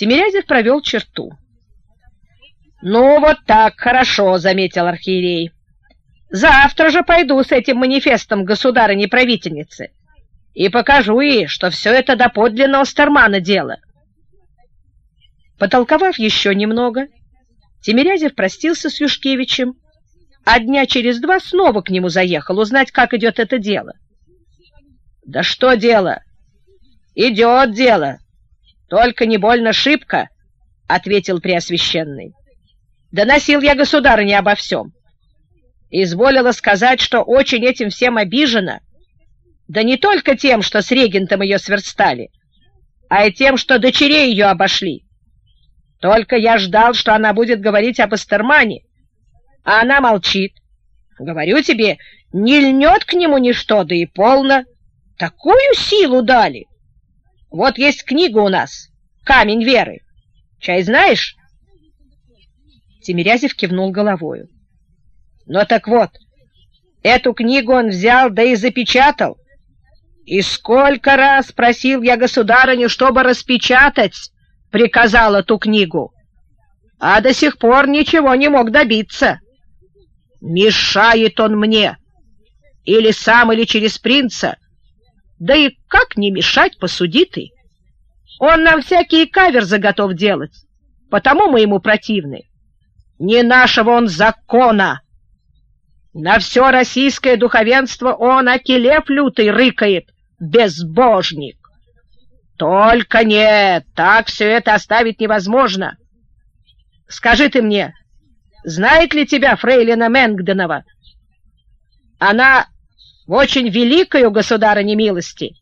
Тимирязев провел черту. «Ну, вот так, хорошо», — заметил архиерей. «Завтра же пойду с этим манифестом государыни-правительницы и покажу ей, что все это доподлинно Остермана дело». Потолковав еще немного, Тимирязев простился с Юшкевичем, а дня через два снова к нему заехал узнать, как идет это дело. «Да что дело?» «Идет дело, только не больно шибко», — ответил Преосвященный. «Доносил я государыне обо всем. Изволила сказать, что очень этим всем обижена, да не только тем, что с регентом ее сверстали, а и тем, что дочерей ее обошли. Только я ждал, что она будет говорить об Эстермане, а она молчит. Говорю тебе, не льнет к нему ничто, да и полно. Такую силу дали. Вот есть книга у нас, «Камень веры». Чай знаешь? Тимирязев кивнул головою. Ну так вот, эту книгу он взял, да и запечатал. И сколько раз просил я государыню, чтобы распечатать, приказал эту книгу, а до сих пор ничего не мог добиться. Мешает он мне, или сам, или через принца. Да и как не мешать, посуди ты. Он нам всякие каверзы готов делать, потому мы ему противны. Не нашего он закона. На все российское духовенство он, акелев лютый, рыкает, безбожник. Только нет, так все это оставить невозможно. Скажи ты мне, знает ли тебя фрейлина Менгденова? Она в очень великою государыне милости.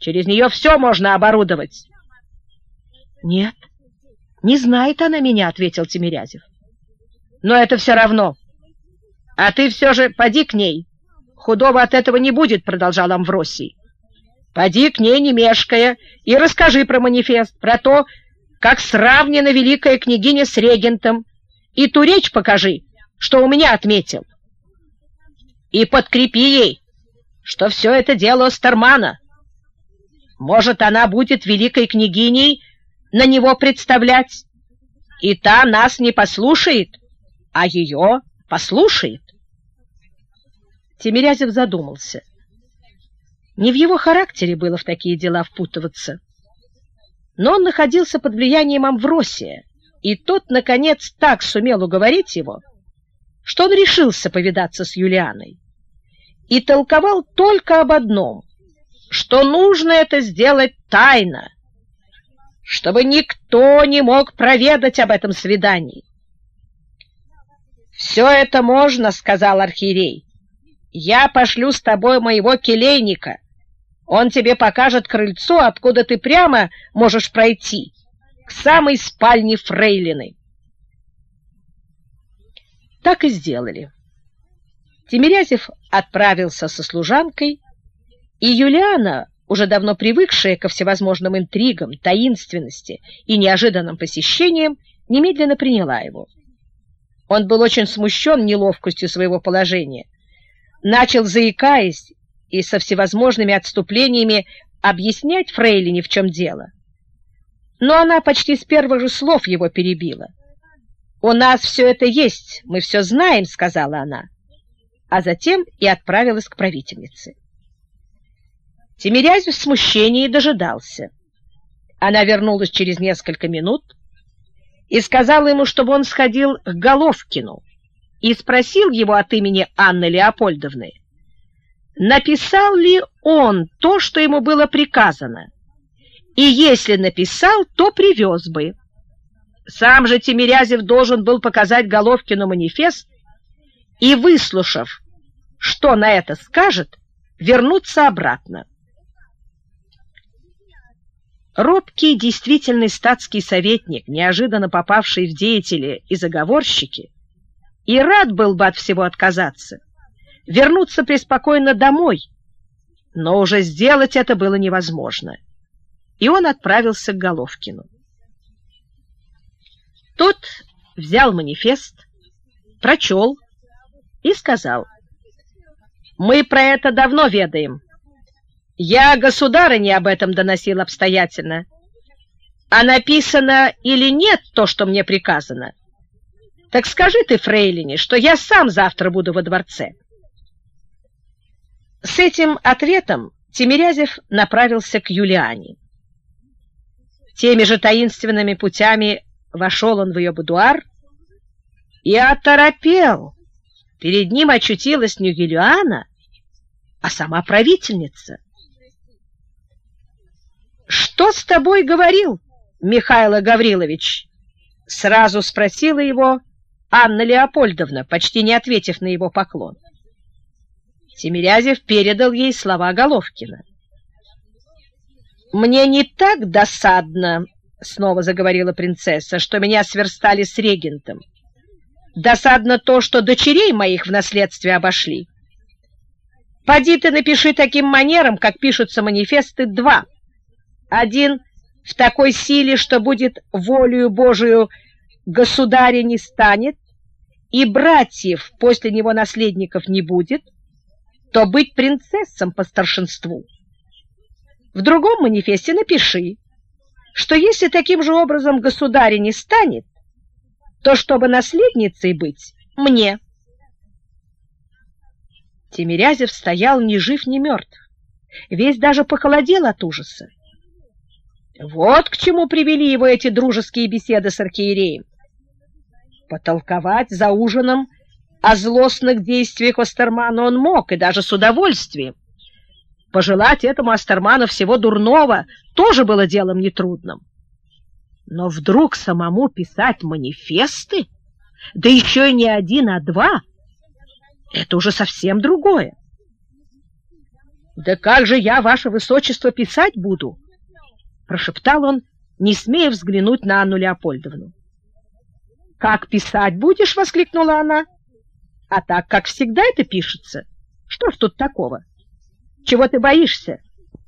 Через нее все можно оборудовать. Нет, не знает она меня, ответил Тимирязев. Но это все равно. А ты все же поди к ней. Худого от этого не будет, продолжал Амвросий. Поди к ней, не мешкая, и расскажи про манифест, про то, как сравнена великая княгиня с регентом, и ту речь покажи, что у меня отметил. И подкрепи ей, что все это дело Стармана. Может, она будет великой княгиней на него представлять, и та нас не послушает, а ее послушает. Тимирязев задумался — не в его характере было в такие дела впутываться. Но он находился под влиянием Амвросия, и тот, наконец, так сумел уговорить его, что он решился повидаться с Юлианой и толковал только об одном, что нужно это сделать тайно, чтобы никто не мог проведать об этом свидании. «Все это можно», — сказал архиерей. «Я пошлю с тобой моего келейника, он тебе покажет крыльцо, откуда ты прямо можешь пройти, к самой спальне фрейлины. Так и сделали. Тимирязев отправился со служанкой, и Юлиана, уже давно привыкшая ко всевозможным интригам, таинственности и неожиданным посещениям, немедленно приняла его. Он был очень смущен неловкостью своего положения, начал, заикаясь и со всевозможными отступлениями объяснять Фрейлине, в чем дело. Но она почти с первых же слов его перебила. «У нас все это есть, мы все знаем», — сказала она, а затем и отправилась к правительнице. Тимирязев в смущении дожидался. Она вернулась через несколько минут и сказала ему, чтобы он сходил к Головкину и спросил его от имени Анны Леопольдовны, написал ли он то, что ему было приказано, и если написал, то привез бы. Сам же Тимирязев должен был показать Головкину манифест и, выслушав, что на это скажет, вернуться обратно. Робкий действительный статский советник, неожиданно попавший в деятели и заговорщики, и рад был бы от всего отказаться, вернуться преспокойно домой, но уже сделать это было невозможно, и он отправился к Головкину. Тот взял манифест, прочел и сказал, «Мы про это давно ведаем. Я государыне об этом доносил обстоятельно. а написано или нет то, что мне приказано, так скажи ты, фрейлине, что я сам завтра буду во дворце. С этим ответом Тимирязев направился к Юлиане. Теми же таинственными путями вошел он в ее будуар и оторопел. Перед ним очутилась не Юлиана, а сама правительница. «Что с тобой говорил Михаил Гаврилович?» Сразу спросила его Анна Леопольдовна, почти не ответив на его поклон. Тимирязев передал ей слова Головкина. «Мне не так досадно, — снова заговорила принцесса, — что меня сверстали с регентом. Досадно то, что дочерей моих в наследстве обошли. Поди ты напиши таким манером, как пишутся манифесты, два. Один в такой силе, что будет волею Божию государя не станет, и братьев после него наследников не будет, то быть принцессом по старшинству. В другом манифесте напиши, что если таким же образом государя не станет, то чтобы наследницей быть мне. Тимирязев стоял ни жив, ни мертв, весь даже похолодел от ужаса. Вот к чему привели его эти дружеские беседы с архиереем. Потолковать за ужином о злостных действиях Остермана он мог, и даже с удовольствием. Пожелать этому Остерману всего дурного тоже было делом нетрудным. Но вдруг самому писать манифесты, да еще и не один, а два, это уже совсем другое. «Да как же я, ваше высочество, писать буду?» — прошептал он, не смея взглянуть на Анну Леопольдовну. «Как писать будешь?» — воскликнула она. А так, как всегда это пишется. Что ж тут такого? Чего ты боишься?